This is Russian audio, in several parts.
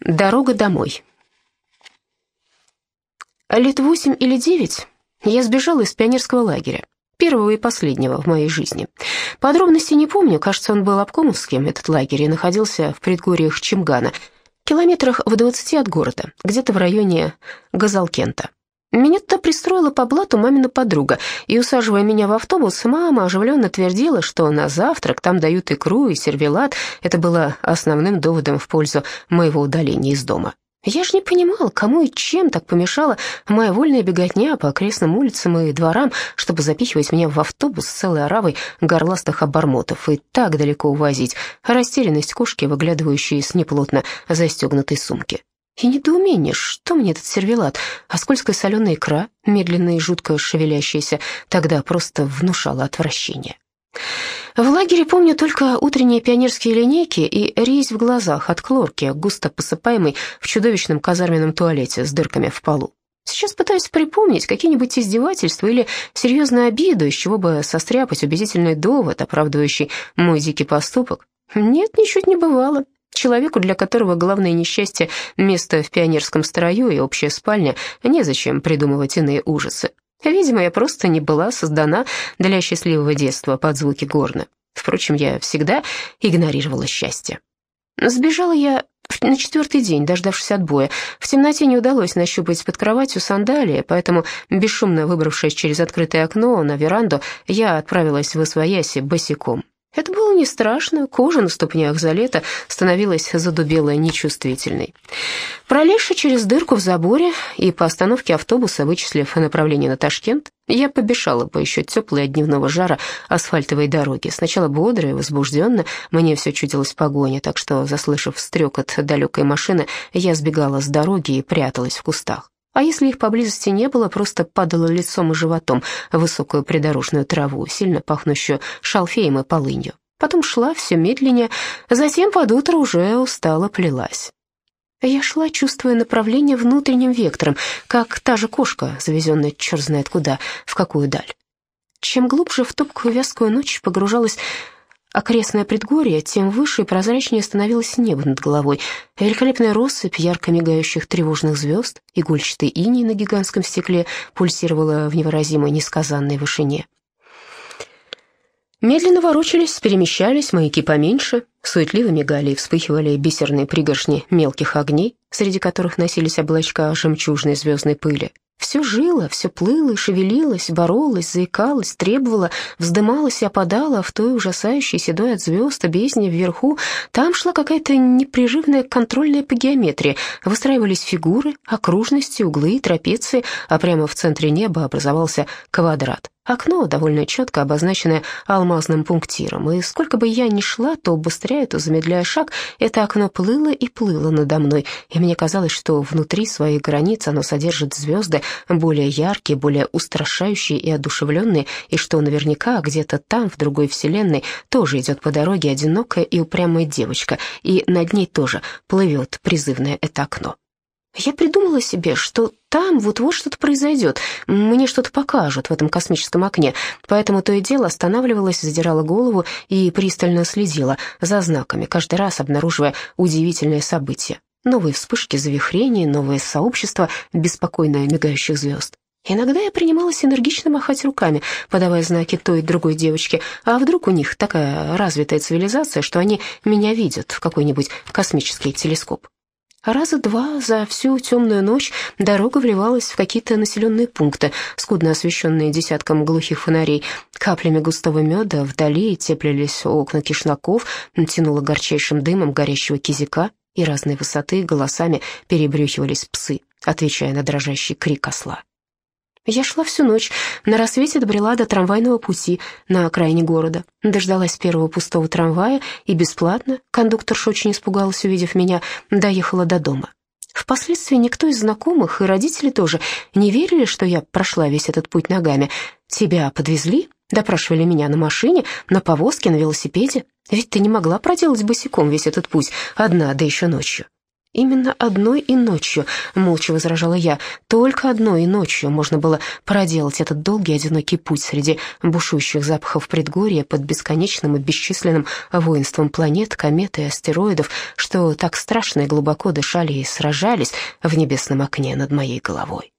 Дорога домой. Лет восемь или девять я сбежала из пионерского лагеря, первого и последнего в моей жизни. Подробностей не помню, кажется, он был обкомовским, этот лагерь, и находился в предгорьях Чимгана, километрах в двадцати от города, где-то в районе Газалкента. Меня туда пристроила по блату мамина подруга, и, усаживая меня в автобус, мама оживленно твердила, что на завтрак там дают икру и сервелат. Это было основным доводом в пользу моего удаления из дома. Я же не понимала, кому и чем так помешала моя вольная беготня по окрестным улицам и дворам, чтобы запихивать меня в автобус с целой оравой горластых обормотов и так далеко увозить, растерянность кошки, выглядывающей с неплотно застегнутой сумки. И недоумение, что мне этот сервелат, а скользкая соленая икра, медленная и жутко шевелящаяся, тогда просто внушала отвращение. В лагере помню только утренние пионерские линейки и резь в глазах от хлорки, густо посыпаемой в чудовищном казарменном туалете с дырками в полу. Сейчас пытаюсь припомнить какие-нибудь издевательства или серьезную обиду, из чего бы состряпать убедительный довод, оправдывающий мой дикий поступок. Нет, ничуть не бывало. Человеку, для которого главное несчастье — место в пионерском строю и общая спальня, незачем придумывать иные ужасы. Видимо, я просто не была создана для счастливого детства под звуки горна. Впрочем, я всегда игнорировала счастье. Сбежала я на четвертый день, дождавшись отбоя. В темноте не удалось нащупать под кроватью сандалии, поэтому, бесшумно выбравшись через открытое окно на веранду, я отправилась в Освояси босиком. Не страшно, кожа на ступнях за лето становилась задубелой нечувствительной. Пролезши через дырку в заборе и по остановке автобуса, вычислив направление на Ташкент, я побежала по еще теплой от дневного жара асфальтовой дороге. Сначала бодрая, возбужденно, мне все чудилось погоня, так что, заслышав стрекот далекой машины, я сбегала с дороги и пряталась в кустах. А если их поблизости не было, просто падала лицом и животом в высокую придорожную траву, сильно пахнущую шалфеем и полынью. Потом шла все медленнее, затем под утро уже устало плелась. Я шла, чувствуя направление внутренним вектором, как та же кошка, завезенная черт знает куда, в какую даль. Чем глубже в топкую вязкую ночь погружалась окрестное предгорье, тем выше и прозрачнее становилось небо над головой. Великолепная россыпь ярко мигающих тревожных звезд, игольчатый иней на гигантском стекле пульсировала в невыразимой несказанной вышине. Медленно ворочались, перемещались маяки поменьше, суетливо мигали и вспыхивали бисерные пригоршни мелких огней, среди которых носились облачка жемчужной звездной пыли. Все жило, все плыло, шевелилось, боролось, заикалось, требовало, вздымалось и опадало в той ужасающей седой от звезд бездне вверху. Там шла какая-то непрерывная контрольная по геометрии. Выстраивались фигуры, окружности, углы, трапеции, а прямо в центре неба образовался квадрат. Окно, довольно четко обозначенное алмазным пунктиром, и сколько бы я ни шла, то быстрее, то замедляя шаг, это окно плыло и плыло надо мной, и мне казалось, что внутри своих границ оно содержит звезды более яркие, более устрашающие и одушевленные, и что наверняка где-то там, в другой вселенной, тоже идет по дороге одинокая и упрямая девочка, и над ней тоже плывет призывное это окно. Я придумала себе, что там вот-вот что-то произойдет, мне что-то покажут в этом космическом окне, поэтому то и дело останавливалась, задирала голову и пристально следила за знаками, каждый раз обнаруживая удивительные события. Новые вспышки завихрений, новые сообщества беспокойно мигающих звезд. Иногда я принималась энергично махать руками, подавая знаки той и другой девочке, а вдруг у них такая развитая цивилизация, что они меня видят в какой-нибудь космический телескоп. Раза два за всю темную ночь дорога вливалась в какие-то населенные пункты, скудно освещенные десятком глухих фонарей. Каплями густого меда вдали теплились окна кишнаков, тянуло горчайшим дымом горящего кизика, и разной высоты голосами перебрюхивались псы, отвечая на дрожащий крик осла. Я шла всю ночь, на рассвете добрела до трамвайного пути на окраине города. Дождалась первого пустого трамвая и бесплатно, кондукторша очень испугалась, увидев меня, доехала до дома. Впоследствии никто из знакомых и родители тоже не верили, что я прошла весь этот путь ногами. «Тебя подвезли?» — допрашивали меня на машине, на повозке, на велосипеде. Ведь ты не могла проделать босиком весь этот путь одна, да еще ночью. Именно одной и ночью, молча возражала я, только одной и ночью можно было проделать этот долгий одинокий путь среди бушующих запахов предгорья под бесконечным и бесчисленным воинством планет, комет и астероидов, что так страшно и глубоко дышали и сражались в небесном окне над моей головой.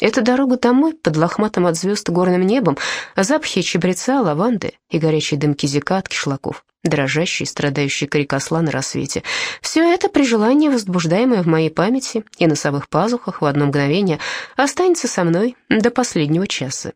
Эта дорога домой, под лохматым от звезд горным небом, запахи чабреца, лаванды и горячие дымки зика кишлаков дрожащий, страдающий крикосла на рассвете. Все это при желании, возбуждаемое в моей памяти и носовых пазухах в одно мгновение, останется со мной до последнего часа.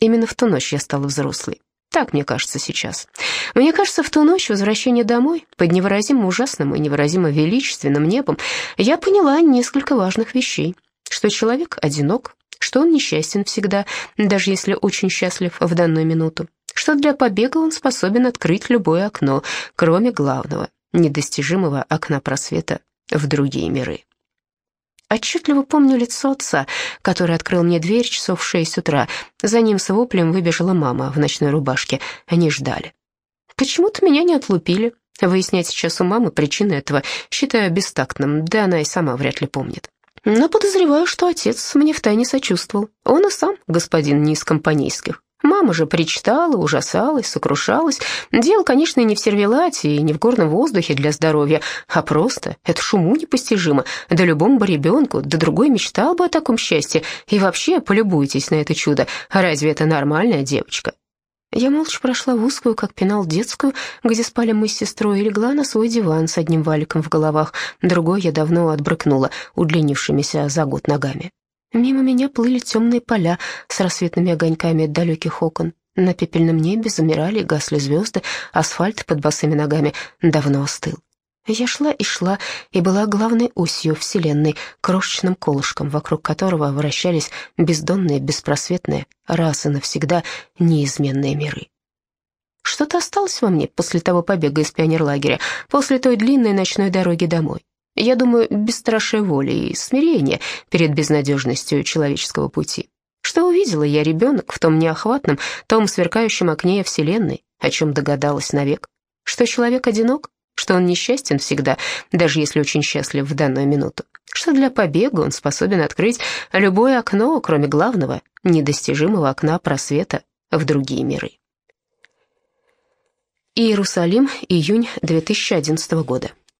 Именно в ту ночь я стала взрослой. Так мне кажется сейчас. Мне кажется, в ту ночь возвращения домой, под невыразимо ужасным и невыразимо величественным небом, я поняла несколько важных вещей. Что человек одинок, что он несчастен всегда, даже если очень счастлив в данную минуту, что для побега он способен открыть любое окно, кроме главного, недостижимого окна просвета в другие миры. Отчетливо помню лицо отца, который открыл мне дверь часов в шесть утра. За ним с воплем выбежала мама в ночной рубашке. Они ждали. Почему-то меня не отлупили. Выяснять сейчас у мамы причины этого считаю бестактным, да она и сама вряд ли помнит. Но подозреваю, что отец мне втайне сочувствовал. Он и сам господин не из компанейских. Мама же причитала, ужасалась, сокрушалась. Дело, конечно, не в сервелате и не в горном воздухе для здоровья, а просто это шуму непостижимо. Да любому бы ребенку, да другой мечтал бы о таком счастье. И вообще, полюбуйтесь на это чудо. Разве это нормальная девочка? Я молча прошла в узкую, как пенал, детскую, где спали мы с сестрой, и легла на свой диван с одним валиком в головах. Другой я давно отбрыкнула удлинившимися за год ногами. Мимо меня плыли темные поля с рассветными огоньками от далеких окон. На пепельном небе замирали и гасли звезды, асфальт под босыми ногами давно остыл. Я шла и шла, и была главной осью Вселенной, крошечным колышком, вокруг которого вращались бездонные, беспросветные, раз и навсегда неизменные миры. Что-то осталось во мне после того побега из пионерлагеря, после той длинной ночной дороги домой. Я думаю, бесстрашие воли и смирение перед безнадежностью человеческого пути. Что увидела я, ребенок, в том неохватном, том сверкающем окне Вселенной, о чем догадалась навек? Что человек одинок? Что он несчастен всегда, даже если очень счастлив в данную минуту? Что для побега он способен открыть любое окно, кроме главного, недостижимого окна просвета в другие миры? Иерусалим, июнь 2011 года.